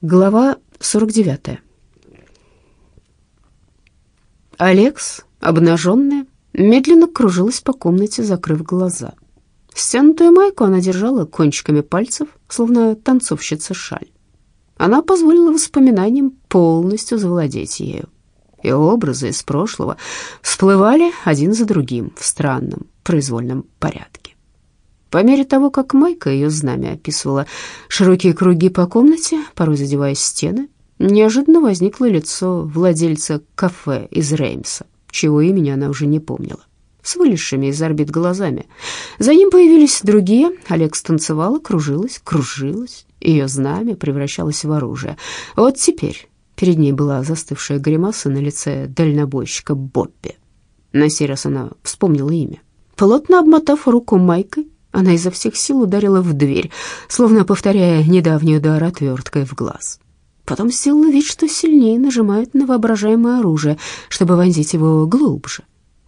Глава 49. Алекс, обнаженная, медленно кружилась по комнате, закрыв глаза. Стянутую майку она держала кончиками пальцев, словно танцовщица шаль. Она позволила воспоминаниям полностью завладеть ею. И образы из прошлого всплывали один за другим в странном произвольном порядке. По мере того, как Майка ее знамя описывала широкие круги по комнате, порой задевая стены, неожиданно возникло лицо владельца кафе из Реймса, чего имени она уже не помнила, с вылезшими из орбит глазами. За ним появились другие, Олег станцевала, кружилась, кружилась, ее знамя превращалось в оружие. Вот теперь перед ней была застывшая гримаса на лице дальнобойщика Бобби. На сей раз она вспомнила имя. Плотно обмотав руку майкой, она изо всех сил ударила в дверь, словно повторяя недавний удар отверткой в глаз. Потом сделала вид, что сильнее нажимает на воображаемое оружие, чтобы вонзить его глубже.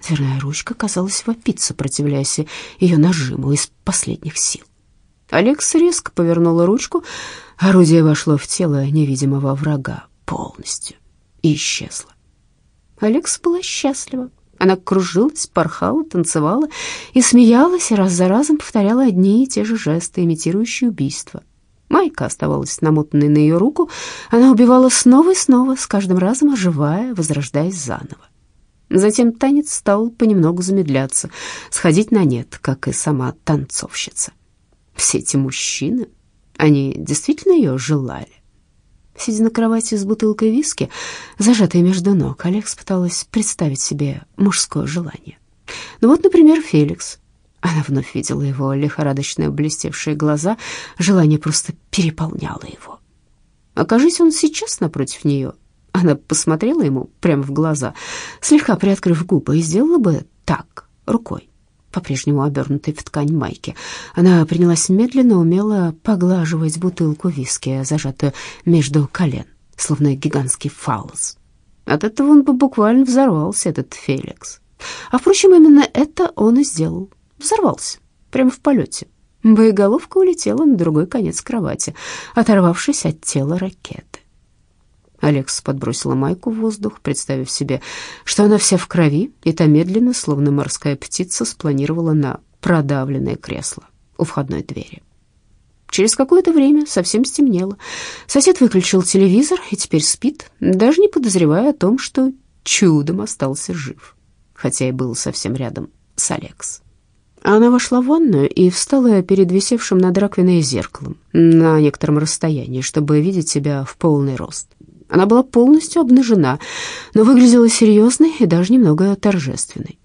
Дверная ручка, казалось, вопит, сопротивляясь ее нажиму из последних сил. Алекс резко повернула ручку, орудие вошло в тело невидимого врага полностью и исчезло. Алекс была счастлива. Она кружилась, порхала, танцевала и смеялась, и раз за разом повторяла одни и те же жесты, имитирующие убийство. Майка оставалась намотанной на ее руку. Она убивала снова и снова, с каждым разом оживая, возрождаясь заново. Затем танец стал понемногу замедляться, сходить на нет, как и сама танцовщица. Все эти мужчины, они действительно ее желали? Сидя на кровати с бутылкой виски, зажатой между ног, Алекс пыталась представить себе мужское желание. Ну вот, например, Феликс. Она вновь видела его лихорадочно блестевшие глаза, желание просто переполняло его. Окажись он сейчас напротив нее, она посмотрела ему прямо в глаза, слегка приоткрыв губы, и сделала бы так, рукой по-прежнему обернутой в ткань майки. Она принялась медленно, умело поглаживать бутылку виски, зажатую между колен, словно гигантский фалос. От этого он бы буквально взорвался, этот Феликс. А, впрочем, именно это он и сделал. Взорвался, прямо в полете. Боеголовка улетела на другой конец кровати, оторвавшись от тела ракеты. Алекс подбросила майку в воздух, представив себе, что она вся в крови, и та медленно, словно морская птица, спланировала на продавленное кресло у входной двери. Через какое-то время совсем стемнело. Сосед выключил телевизор и теперь спит, даже не подозревая о том, что чудом остался жив, хотя и был совсем рядом с Алекс. Она вошла в ванную и встала перед висевшим над раковиной зеркалом на некотором расстоянии, чтобы видеть себя в полный рост. Она была полностью обнажена, но выглядела серьезной и даже немного торжественной.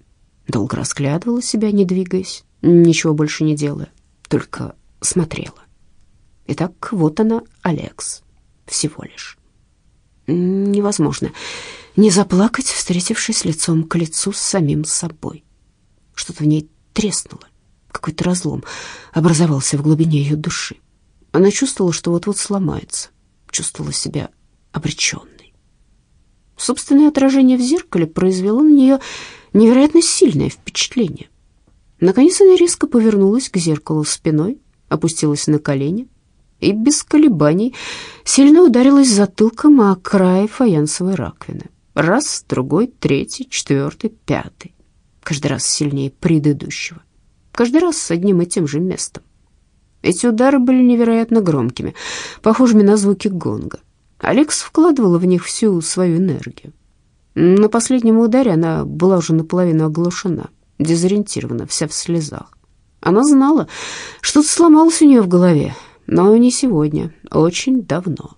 Долго разглядывала себя, не двигаясь, ничего больше не делая, только смотрела. Итак, вот она, Алекс, всего лишь. Невозможно не заплакать, встретившись лицом к лицу с самим собой. Что-то в ней треснуло, какой-то разлом образовался в глубине ее души. Она чувствовала, что вот-вот сломается, чувствовала себя обреченной. Собственное отражение в зеркале произвело на нее невероятно сильное впечатление. Наконец она резко повернулась к зеркалу спиной, опустилась на колени и без колебаний сильно ударилась затылком о край фаянсовой раковины. Раз, другой, третий, четвертый, пятый. Каждый раз сильнее предыдущего. Каждый раз с одним и тем же местом. Эти удары были невероятно громкими, похожими на звуки гонга. Алекс вкладывала в них всю свою энергию. На последнем ударе она была уже наполовину оглушена, дезориентирована, вся в слезах. Она знала, что-то сломалось у нее в голове, но не сегодня, очень давно.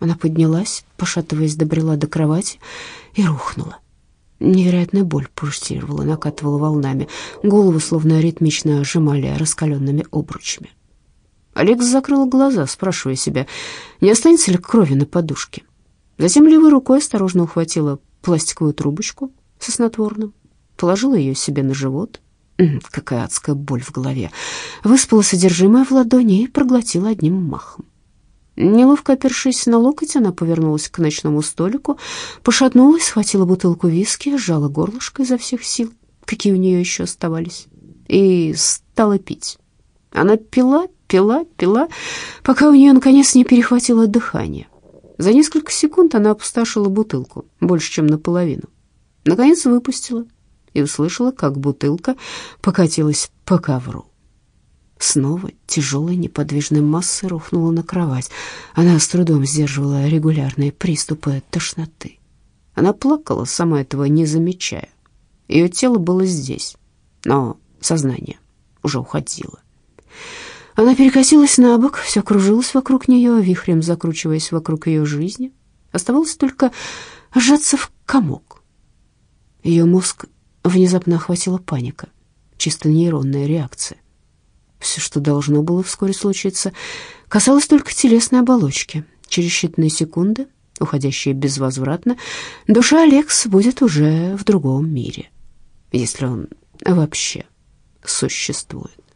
Она поднялась, пошатываясь, добрела до кровати и рухнула. Невероятная боль пульсировала, накатывала волнами, голову словно ритмично сжимали раскаленными обручами. Алекс закрыла глаза, спрашивая себя, не останется ли крови на подушке. Затем левой рукой осторожно ухватила пластиковую трубочку со снотворным, положила ее себе на живот. Какая адская боль в голове. Выспала содержимое в ладони и проглотила одним махом. Неловко опершись на локоть, она повернулась к ночному столику, пошатнулась, схватила бутылку виски, сжала горлышко изо всех сил, какие у нее еще оставались, и стала пить. Она пила, пила, пила, пока у нее наконец не перехватило дыхание. За несколько секунд она опустошила бутылку, больше, чем наполовину. Наконец выпустила и услышала, как бутылка покатилась по ковру. Снова тяжелой неподвижной массой рухнула на кровать. Она с трудом сдерживала регулярные приступы тошноты. Она плакала, сама этого не замечая. Ее тело было здесь, но сознание уже уходило. Она перекосилась на бок, все кружилось вокруг нее, вихрем закручиваясь вокруг ее жизни. Оставалось только сжаться в комок. Ее мозг внезапно охватила паника, чисто нейронная реакция. Все, что должно было вскоре случиться, касалось только телесной оболочки. Через считанные секунды, уходящие безвозвратно, душа Алекс будет уже в другом мире, если он вообще существует.